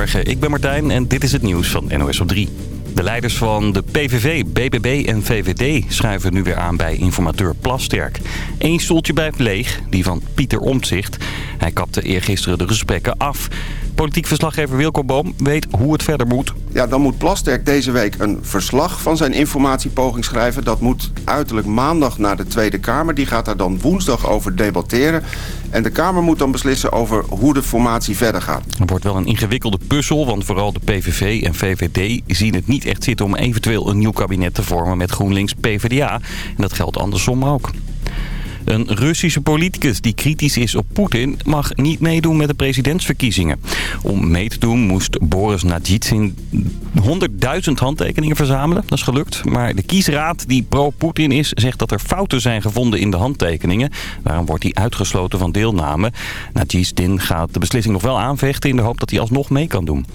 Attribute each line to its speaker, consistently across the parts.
Speaker 1: Goedemorgen, ik ben Martijn en dit is het nieuws van NOS op 3. De leiders van de PVV, BBB en VVD schuiven nu weer aan bij informateur Plasterk. Eén stoeltje blijft leeg, die van Pieter Omtzigt. Hij kapte eergisteren de gesprekken af. Politiek verslaggever Wilco Boom weet hoe het verder moet.
Speaker 2: Ja, dan moet Plasterk deze week een verslag van zijn informatiepoging schrijven. Dat moet uiterlijk maandag naar de Tweede Kamer. Die gaat daar dan woensdag over debatteren. En de Kamer moet dan beslissen over hoe de formatie verder gaat.
Speaker 1: Het wordt wel een ingewikkelde puzzel, want vooral de PVV en VVD zien het niet echt zitten om eventueel een nieuw kabinet te vormen met GroenLinks PvdA. En dat geldt andersom ook. Een Russische politicus die kritisch is op Poetin mag niet meedoen met de presidentsverkiezingen. Om mee te doen moest Boris Nadjitsin 100.000 handtekeningen verzamelen. Dat is gelukt. Maar de kiesraad die pro-Poetin is zegt dat er fouten zijn gevonden in de handtekeningen. Daarom wordt hij uitgesloten van deelname. Nadjitsin gaat de beslissing nog wel aanvechten in de hoop dat hij alsnog mee kan doen.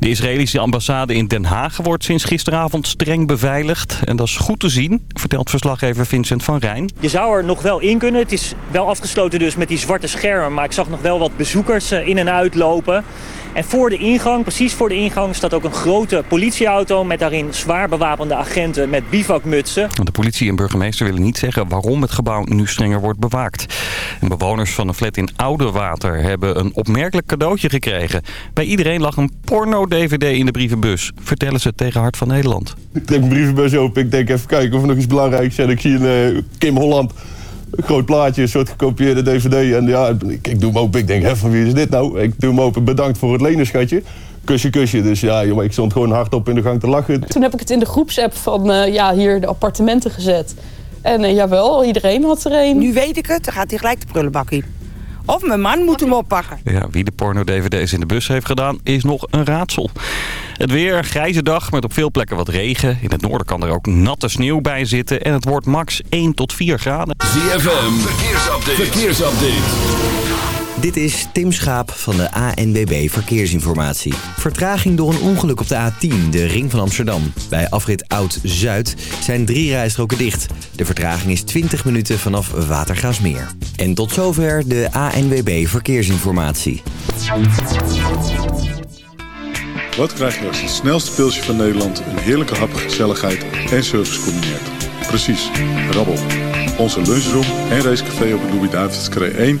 Speaker 1: De Israëlische ambassade in Den Haag wordt sinds gisteravond streng beveiligd. En dat is goed te zien, vertelt verslaggever Vincent van Rijn.
Speaker 3: Je zou er nog wel in kunnen. Het is wel afgesloten dus met die zwarte schermen. Maar ik zag nog wel wat bezoekers in en uit lopen. En voor de ingang, precies voor de ingang, staat ook een grote politieauto... met daarin zwaar bewapende agenten met bivakmutsen.
Speaker 1: De politie en burgemeester willen niet zeggen waarom het gebouw nu strenger wordt bewaakt. En bewoners van een flat in Oudewater hebben een opmerkelijk cadeautje gekregen. Bij iedereen lag een porno-dvd in de brievenbus, vertellen ze tegen Hart van Nederland.
Speaker 4: Ik trek mijn brievenbus open, ik denk even kijken of er nog iets belangrijks is. En ik zie een uh, Kim Holland een groot plaatje, een soort gekopieerde dvd. En ja, ik, ik doe hem open. Ik denk, hè, van wie is dit nou? Ik doe hem open. Bedankt voor het lenen, schatje. Kusje, kusje. Dus ja, jongen, ik stond gewoon hardop in de gang te lachen.
Speaker 5: Toen heb ik het in de groepsapp van uh, ja, hier de appartementen gezet. En uh, jawel, iedereen had er een.
Speaker 6: Nu weet ik het, dan gaat hij gelijk de prullenbak in. Of mijn man moet hem oppakken.
Speaker 1: Ja, wie de porno-dvd's in de bus heeft gedaan, is nog een raadsel. Het weer, grijze dag met op veel plekken wat regen. In het noorden kan er ook natte sneeuw bij zitten. En het wordt max 1 tot 4 graden.
Speaker 7: ZFM, verkeersupdate. verkeersupdate.
Speaker 8: Dit is Tim Schaap van de ANWB Verkeersinformatie. Vertraging door een ongeluk op de A10, de ring van Amsterdam. Bij afrit Oud-Zuid zijn drie rijstroken dicht. De vertraging is 20 minuten vanaf Watergaasmeer. En tot zover de ANWB Verkeersinformatie.
Speaker 9: Wat krijg je als het snelste pilsje van Nederland... een heerlijke hap, gezelligheid en service combineert? Precies, rabbel. Onze lunchroom en racecafé op de Louis-David's 1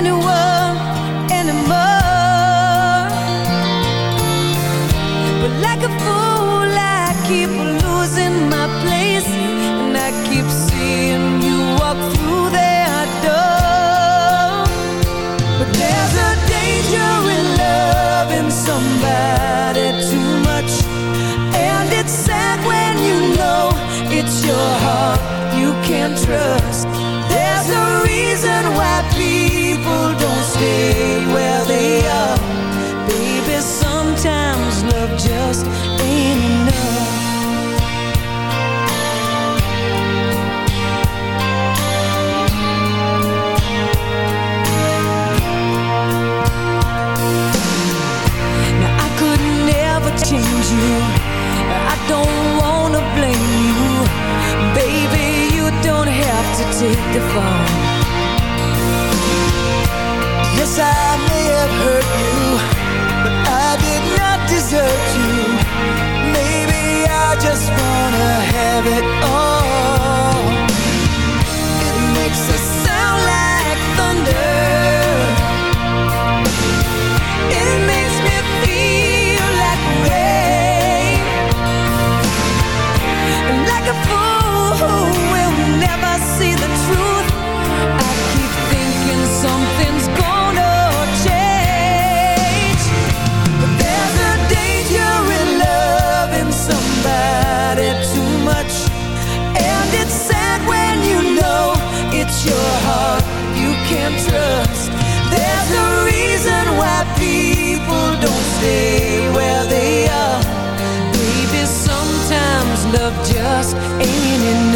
Speaker 10: It's your heart you can't trust. There's a reason why people don't stay where they are. Baby, sometimes love just ain't enough. Now I could never change you don't have to take the fall. Yes, I may have hurt you, but I did not desert you. Maybe I just wanna have it all aiming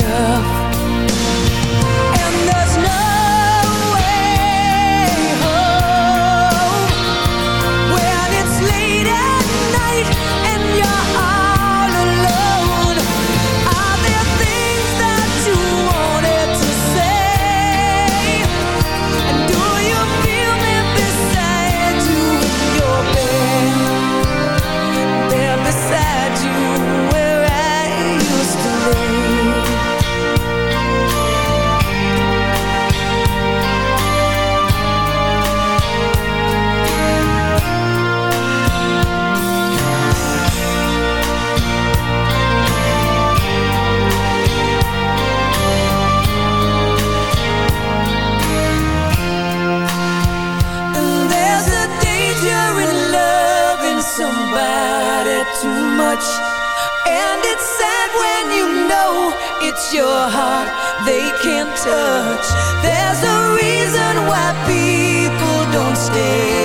Speaker 10: your heart they can't touch. There's a reason why people don't stay.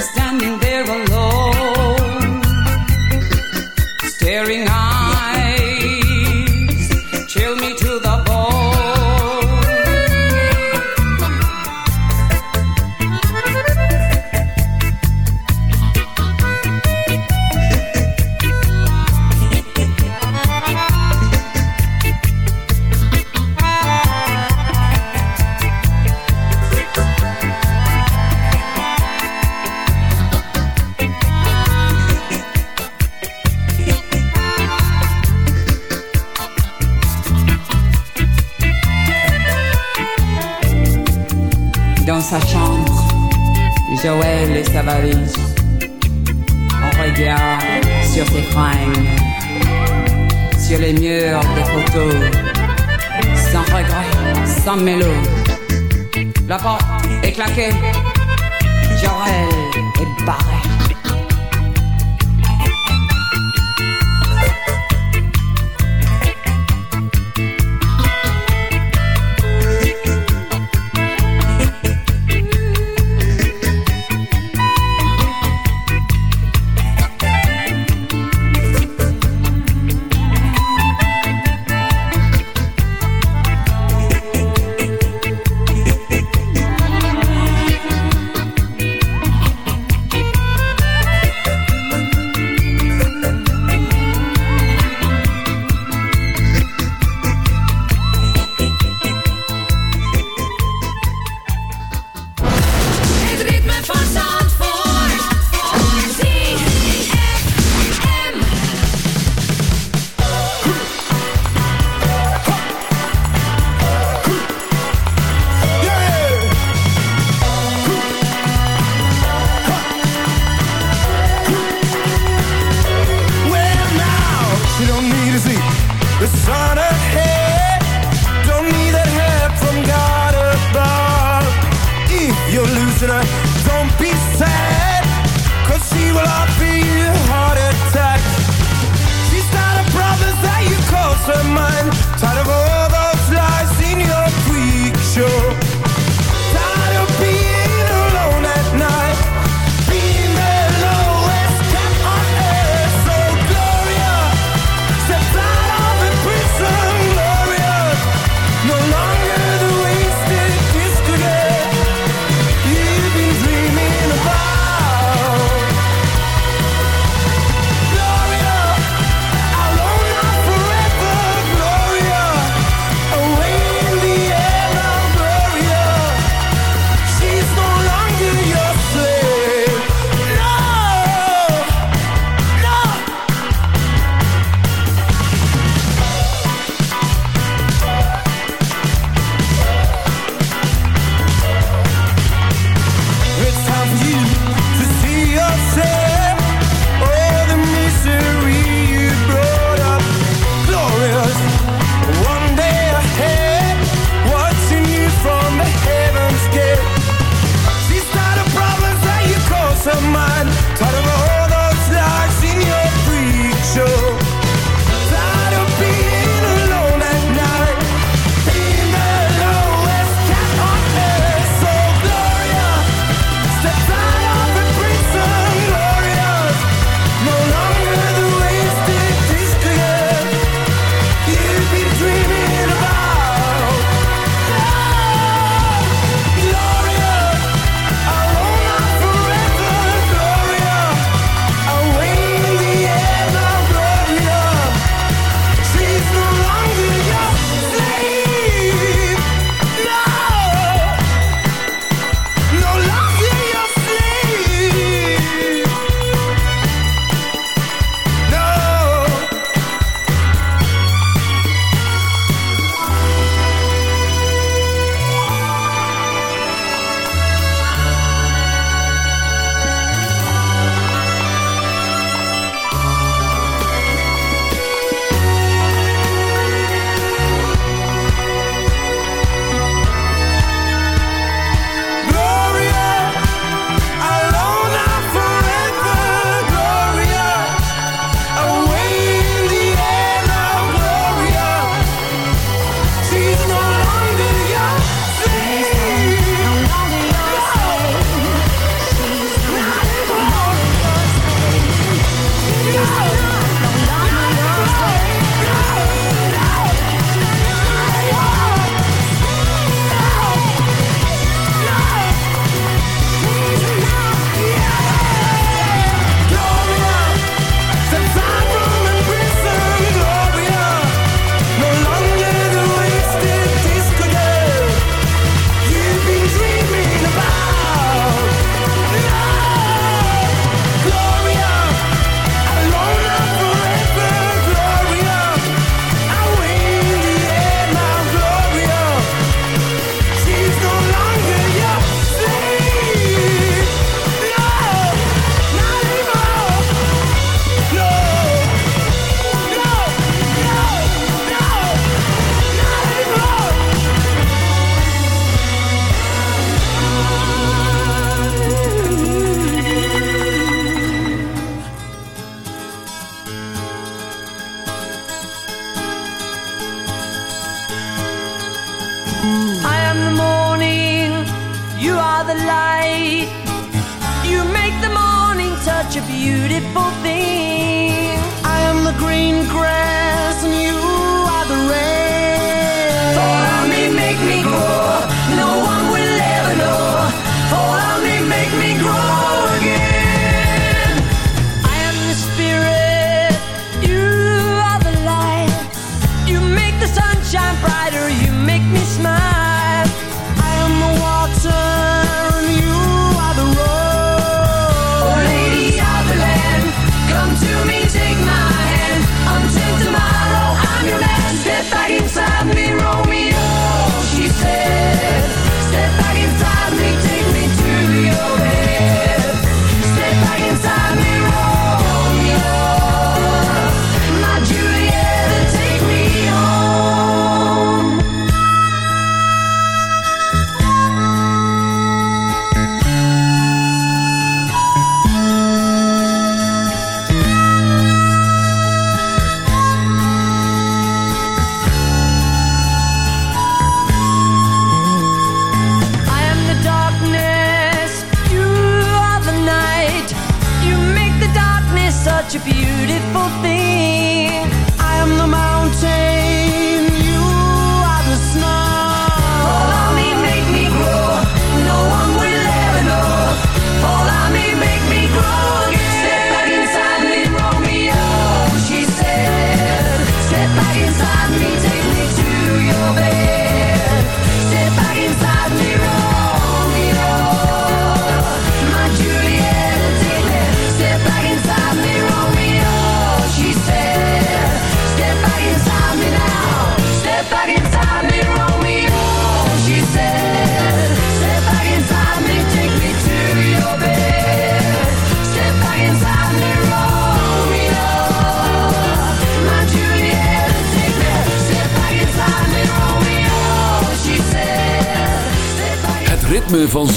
Speaker 11: standing there alone, staring eyes,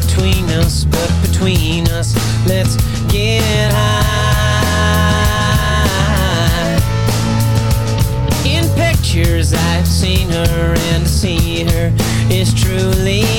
Speaker 12: between us, but between us, let's get high. In pictures, I've seen her, and to see her is truly.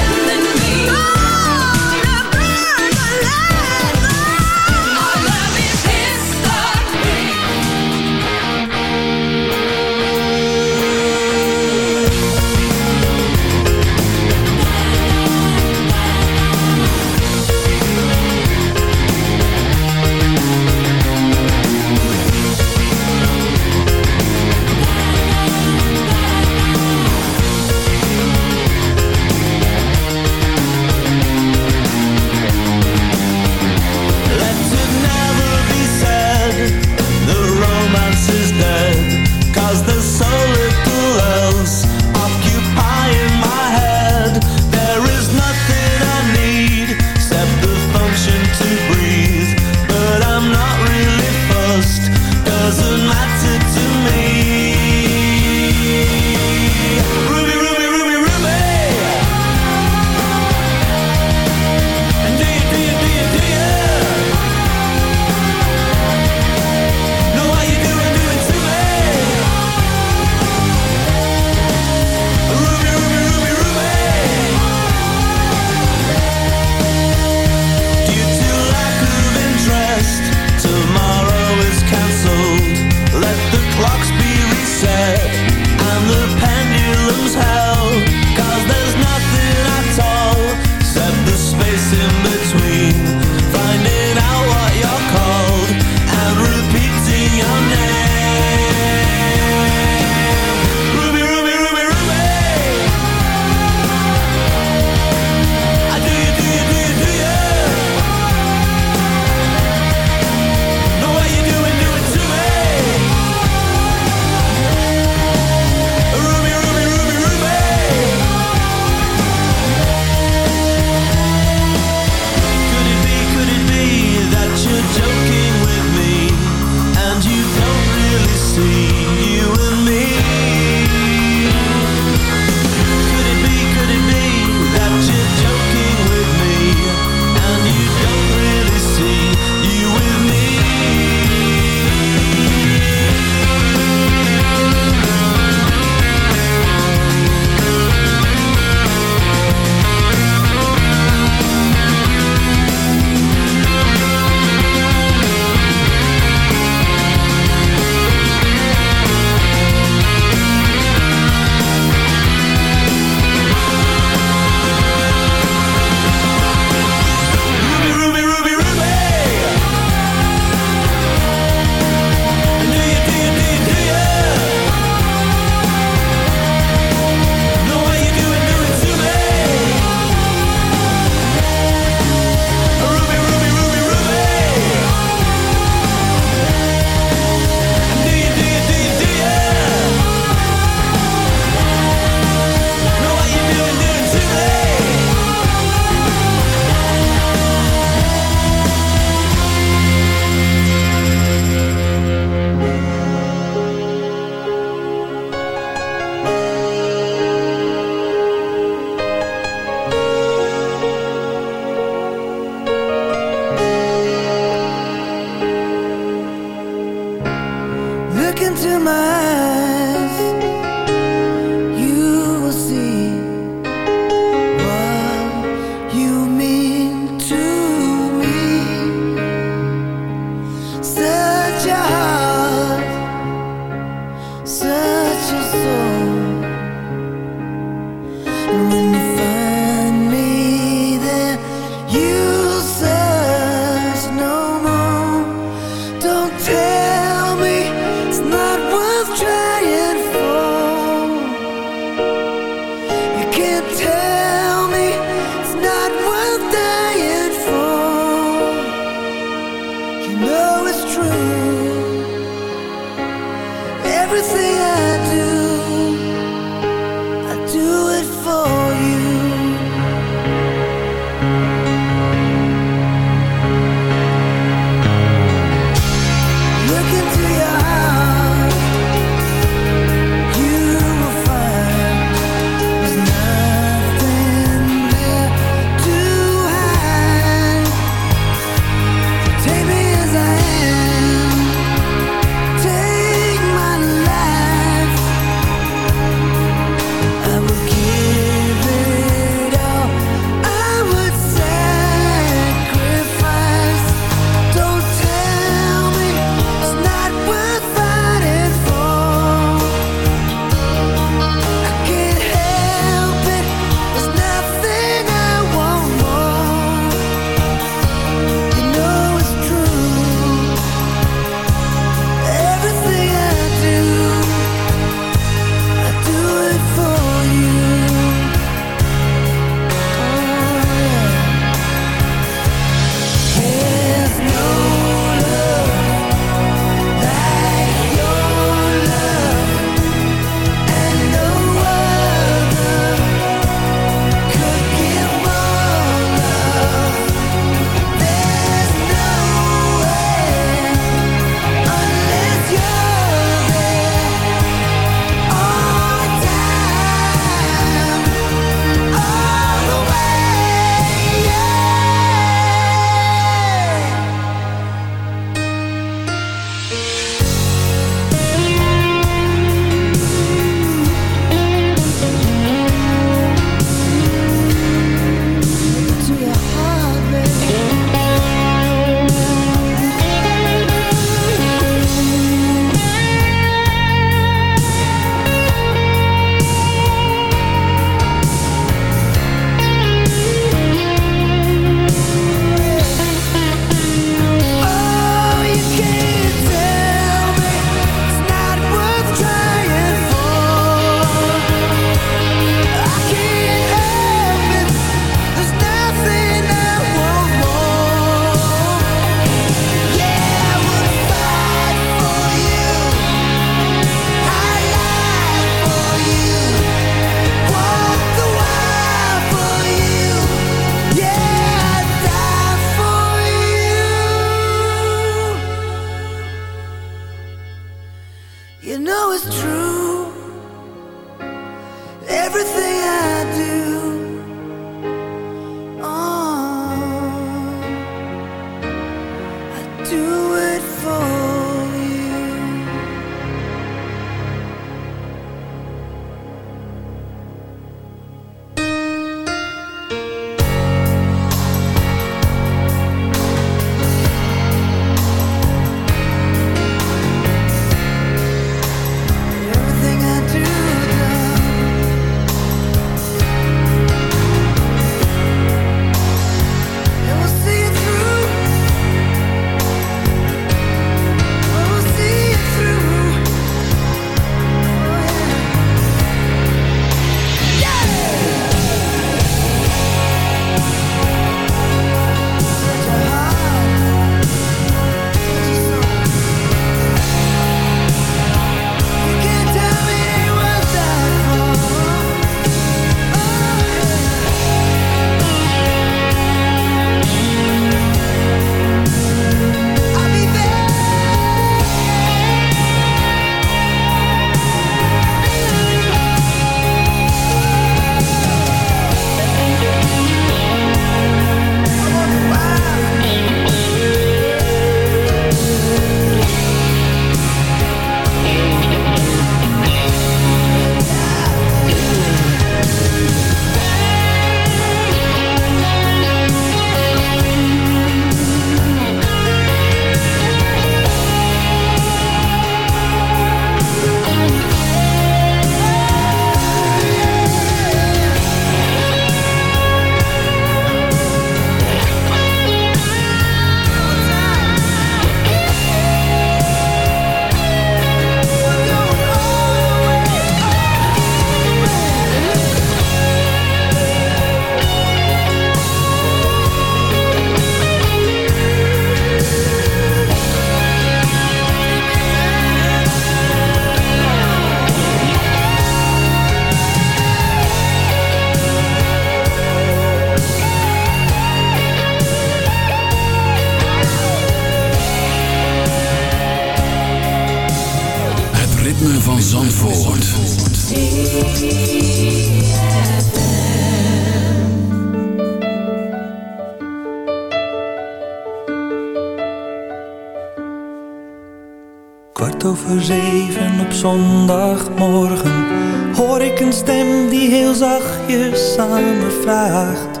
Speaker 13: Zondagmorgen hoor ik een stem die heel zachtjes me vraagt: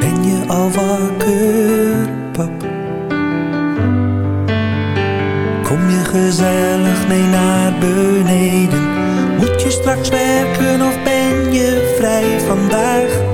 Speaker 13: Ben je al wakker, pap? Kom je gezellig mee naar beneden? Moet je straks werken of ben je vrij vandaag?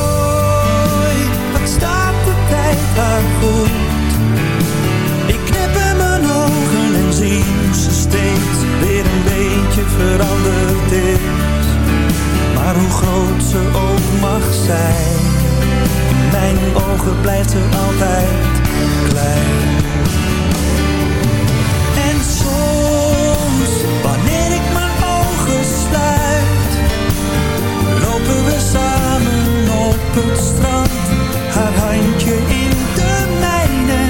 Speaker 13: ogen blijft er altijd klein. En soms, wanneer ik mijn ogen sluit, lopen we samen op het strand, haar handje in de mijne.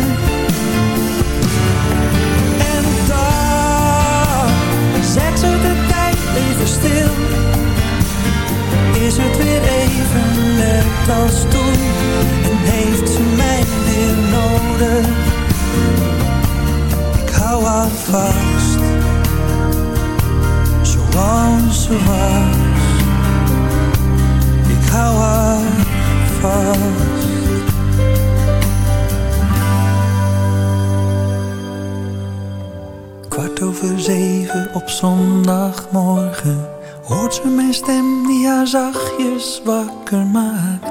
Speaker 13: En daar zet ze de tijd even stil. Is het weer even net als toen ik hou haar vast, zoals ze was. Ik hou haar vast. Kwart over zeven op zondagmorgen hoort ze mijn stem die haar zachtjes wakker maakt.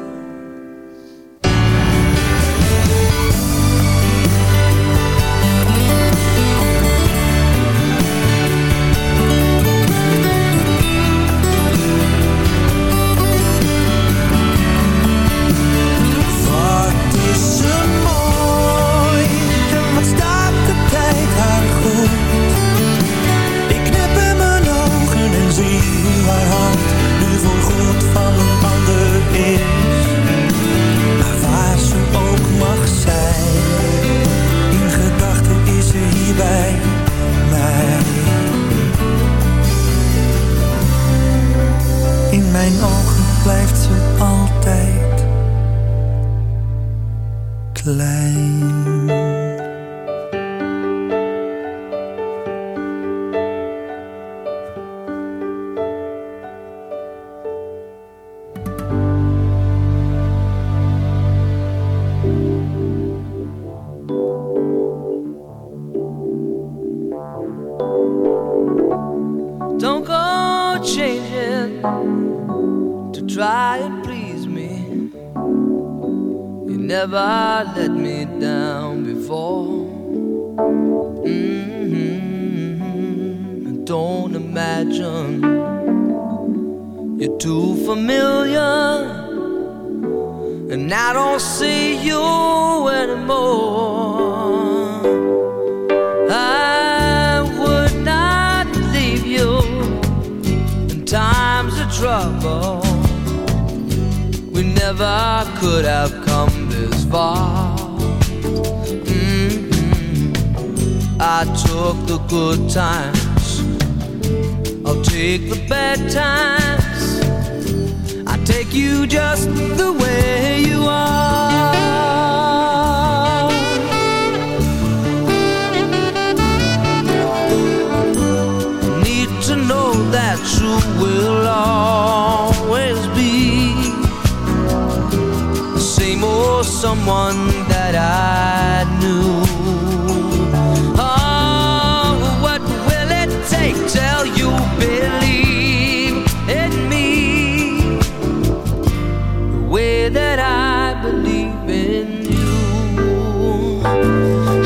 Speaker 14: that I believe in you.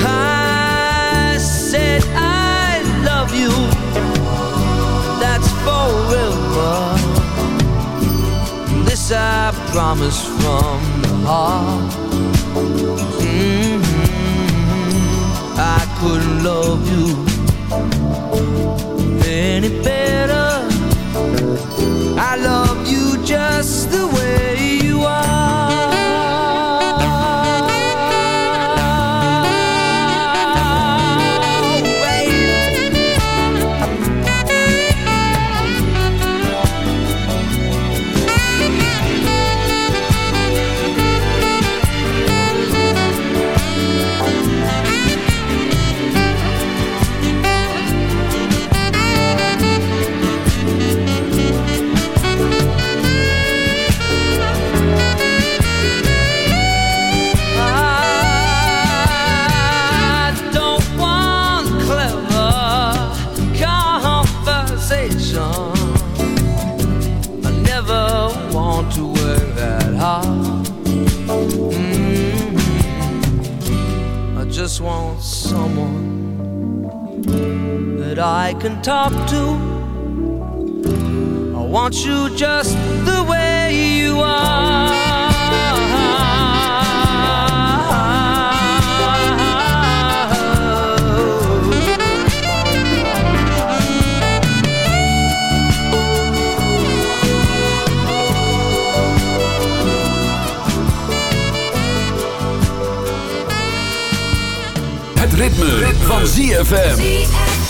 Speaker 14: I said I love you. That's forever. This I promise from the heart. Mm-hmm. I couldn't love you any better. I love. can talk to. I want you just the way you are.
Speaker 7: ritme, ritme. van ZFM.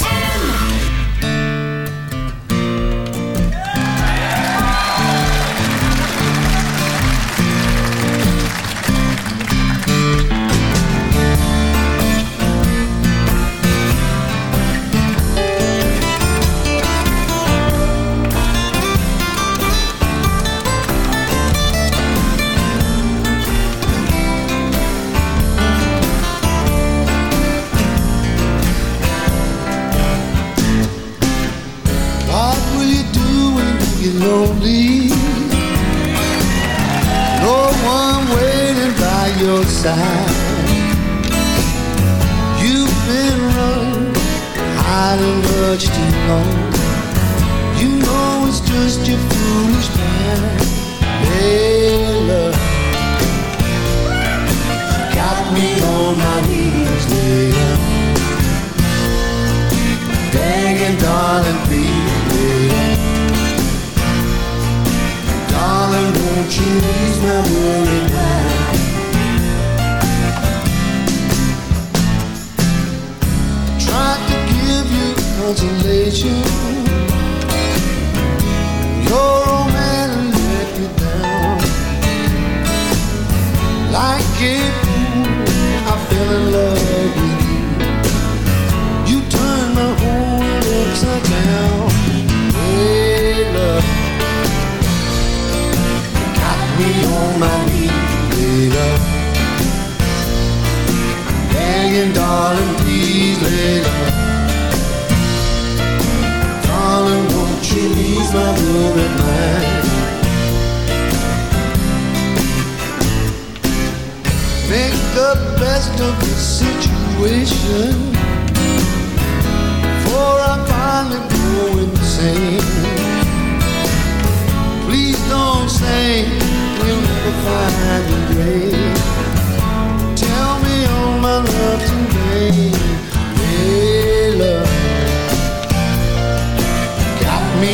Speaker 15: the best of the situation. For I finally go insane. Please don't say we'll never find a grave. Tell me all my love today. Hey, love. Got me